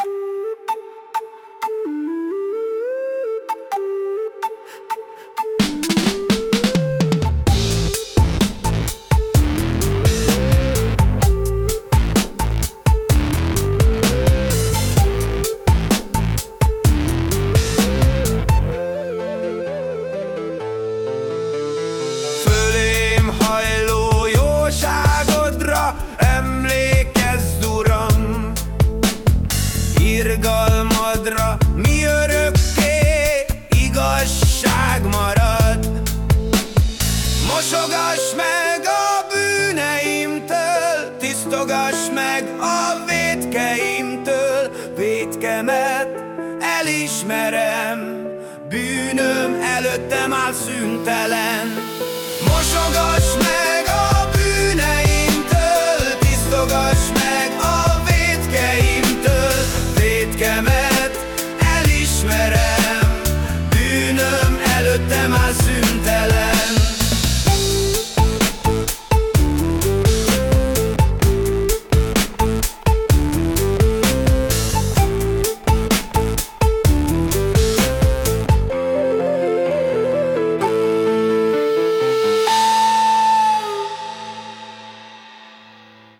you Irgalmadra mi örökké igazság marad. Mosogass meg a bűneimtől, tisztogass meg a védkeimtől, védkemet elismerem, bűnöm előttem áll szüntelen. arasında